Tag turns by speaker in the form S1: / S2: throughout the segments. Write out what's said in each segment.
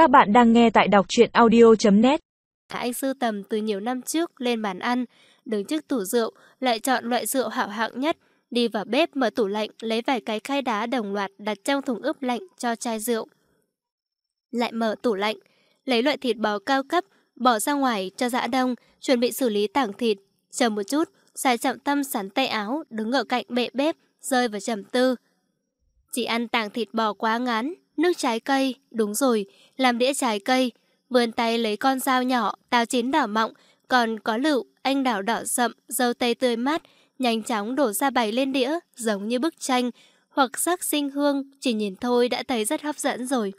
S1: Các bạn đang nghe tại đọc truyện audio.net
S2: Anh sưu tầm từ nhiều năm trước lên bàn ăn, đứng trước tủ rượu, lại chọn loại rượu hảo hạng nhất, đi vào bếp mở tủ lạnh lấy vài cái khay đá đồng loạt đặt trong thùng ướp lạnh cho chai rượu. Lại mở tủ lạnh, lấy loại thịt bò cao cấp, bỏ ra ngoài cho dã đông, chuẩn bị xử lý tảng thịt. Chờ một chút, xài trọng tâm sắn tay áo, đứng ở cạnh bệ bếp, rơi vào trầm tư. Chỉ ăn tảng thịt bò quá ngắn, nước trái cây, đúng rồi, làm đĩa trái cây. Vươn tay lấy con dao nhỏ, táo chín đỏ mọng, còn có lựu, anh đảo đỏ sậm, dâu tây tươi mát, nhanh chóng đổ ra bày lên đĩa, giống như bức tranh, hoặc sắc sinh hương, chỉ nhìn thôi đã thấy rất hấp dẫn rồi.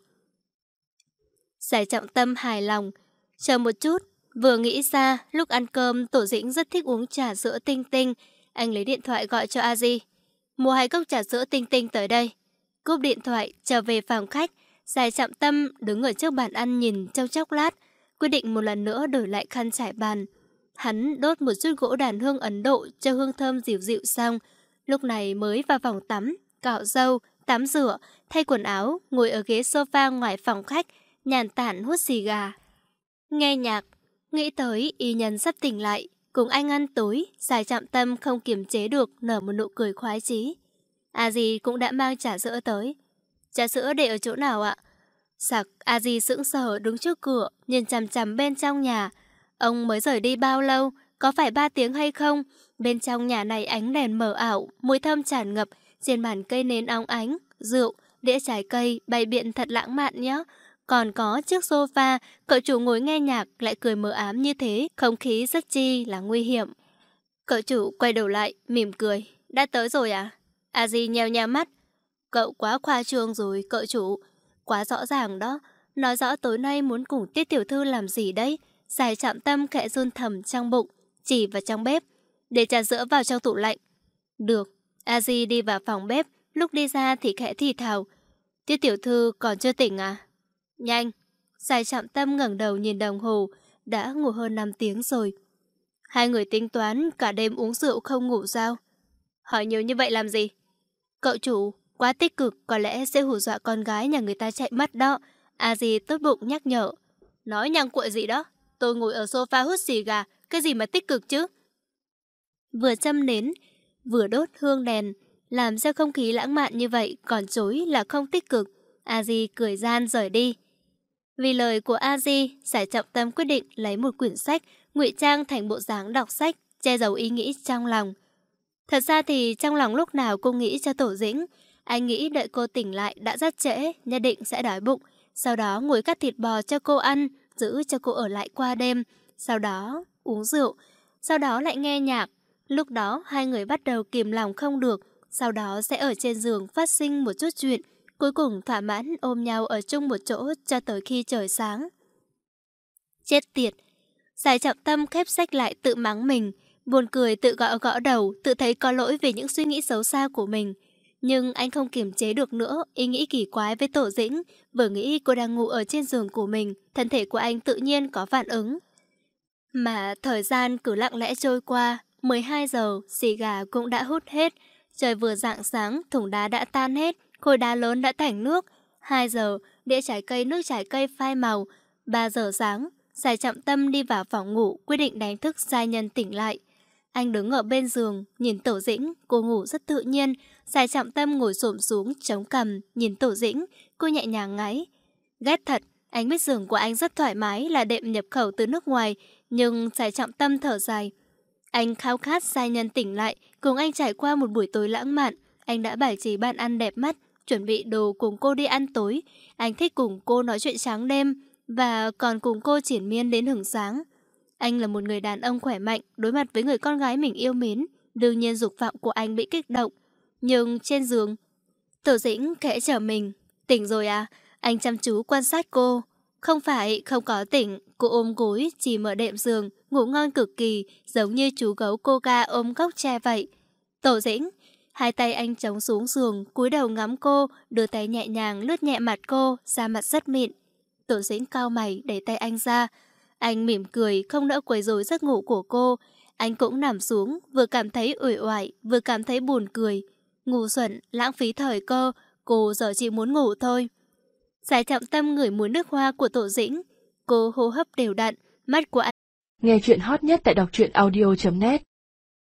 S2: Giải trọng tâm hài lòng, chờ một chút, vừa nghĩ ra, lúc ăn cơm Tổ Dĩnh rất thích uống trà sữa tinh tinh, anh lấy điện thoại gọi cho Aji. Mua hai cốc trà sữa tinh tinh tới đây. Cúp điện thoại, trở về phòng khách, Giải trọng tâm đứng ở trước bàn ăn nhìn trong chốc lát, quyết định một lần nữa đổi lại khăn trải bàn. Hắn đốt một chút gỗ đàn hương Ấn Độ cho hương thơm dịu dịu xong, lúc này mới vào phòng tắm, cạo râu, tắm rửa, thay quần áo, ngồi ở ghế sofa ngoài phòng khách, nhàn tản hút xì gà. Nghe nhạc, nghĩ tới y nhân sắp tỉnh lại, cùng anh ăn tối, giải chạm tâm không kiềm chế được nở một nụ cười khoái chí. A Di cũng đã mang trà sữa tới. Trà sữa để ở chỗ nào ạ? Sặc, A Di sững sờ đứng trước cửa, nhìn chằm chằm bên trong nhà. Ông mới rời đi bao lâu? Có phải ba tiếng hay không? Bên trong nhà này ánh đèn mờ ảo, mùi thơm tràn ngập, trên bàn cây nến óng ánh, rượu, đĩa trái cây, bày biện thật lãng mạn nhé. Còn có chiếc sofa, cậu chủ ngồi nghe nhạc lại cười mờ ám như thế, không khí rất chi là nguy hiểm. Cậu chủ quay đầu lại, mỉm cười. Đã tới rồi à? A Di nheo nheo mắt. Cậu quá khoa trương rồi, cậu chủ. Quá rõ ràng đó. Nói rõ tối nay muốn cùng tiết tiểu thư làm gì đấy. Giải chạm tâm khẽ run thầm trong bụng, chỉ vào trong bếp. Để trà sữa vào trong tủ lạnh. Được. A Di đi vào phòng bếp, lúc đi ra thì khẽ thì thào. Tiết tiểu thư còn chưa tỉnh à? Nhanh. Giải chạm tâm ngẩng đầu nhìn đồng hồ, đã ngủ hơn 5 tiếng rồi. Hai người tính toán cả đêm uống rượu không ngủ sao? Hỏi nhiều như vậy làm gì? Cậu chủ, quá tích cực có lẽ sẽ hù dọa con gái nhà người ta chạy mất đó. A Di tốt bụng nhắc nhở. Nói nhăng cuội gì đó? Tôi ngồi ở sofa hút xì gà, cái gì mà tích cực chứ? Vừa châm nến, vừa đốt hương đèn, làm cho không khí lãng mạn như vậy còn chối là không tích cực. A Di cười gian rời đi. Vì lời của A Di, giải trọng tâm quyết định lấy một quyển sách, ngụy trang thành bộ dáng đọc sách, che giấu ý nghĩ trong lòng. Thật ra thì trong lòng lúc nào cô nghĩ cho Tổ Dĩnh. Anh nghĩ đợi cô tỉnh lại đã rất trễ, nhất định sẽ đói bụng. Sau đó ngồi cắt thịt bò cho cô ăn, giữ cho cô ở lại qua đêm. Sau đó uống rượu, sau đó lại nghe nhạc. Lúc đó hai người bắt đầu kìm lòng không được, sau đó sẽ ở trên giường phát sinh một chút chuyện. Cuối cùng thỏa mãn ôm nhau ở chung một chỗ cho tới khi trời sáng. Chết tiệt! Giải trọng tâm khép sách lại tự mắng mình. Buồn cười tự gõ gõ đầu, tự thấy có lỗi về những suy nghĩ xấu xa của mình. Nhưng anh không kiềm chế được nữa, ý nghĩ kỳ quái với tổ dĩnh. Vừa nghĩ cô đang ngủ ở trên giường của mình, thân thể của anh tự nhiên có phản ứng. Mà thời gian cứ lặng lẽ trôi qua, 12 giờ, xì gà cũng đã hút hết. Trời vừa rạng sáng, thùng đá đã tan hết, khối đá lớn đã thành nước. 2 giờ, đĩa trái cây nước trái cây phai màu. 3 giờ sáng, Giải chậm tâm đi vào phòng ngủ, quyết định đánh thức giai nhân tỉnh lại. Anh đứng ở bên giường, nhìn Tổ Dĩnh, cô ngủ rất tự nhiên. Giải trọng tâm ngồi xổm xuống, chống cầm, nhìn Tổ Dĩnh, cô nhẹ nhàng ngáy. Ghét thật, anh biết giường của anh rất thoải mái là đệm nhập khẩu từ nước ngoài, nhưng giải trọng tâm thở dài. Anh khao khát sai nhân tỉnh lại, cùng anh trải qua một buổi tối lãng mạn. Anh đã bài trí bàn ăn đẹp mắt, chuẩn bị đồ cùng cô đi ăn tối. Anh thích cùng cô nói chuyện sáng đêm, và còn cùng cô triển miên đến hưởng sáng. Anh là một người đàn ông khỏe mạnh, đối mặt với người con gái mình yêu mến, đương nhiên dục vọng của anh bị kích động. Nhưng trên giường, Tổ dĩnh khẽ trở mình. Tỉnh rồi à? Anh chăm chú quan sát cô. Không phải, không có tỉnh. Cô ôm gối, chỉ mở đệm giường, ngủ ngon cực kỳ, giống như chú gấu cô ca ôm góc tre vậy. Tổ dĩnh, hai tay anh chống xuống giường, cúi đầu ngắm cô, đưa tay nhẹ nhàng lướt nhẹ mặt cô, da mặt rất mịn. Tổ dĩnh cao mày, đẩy tay anh ra. Anh mỉm cười, không nỡ quấy rối giấc ngủ của cô. Anh cũng nằm xuống, vừa cảm thấy ủi oải, vừa cảm thấy buồn cười. Ngu xuẩn, lãng phí thời cơ, cô giờ chỉ muốn ngủ thôi. Giải trọng tâm ngửi mùi nước hoa của tổ dĩnh. Cô hô hấp đều đặn, mắt của anh.
S1: Nghe chuyện hot nhất tại đọc truyện audio.net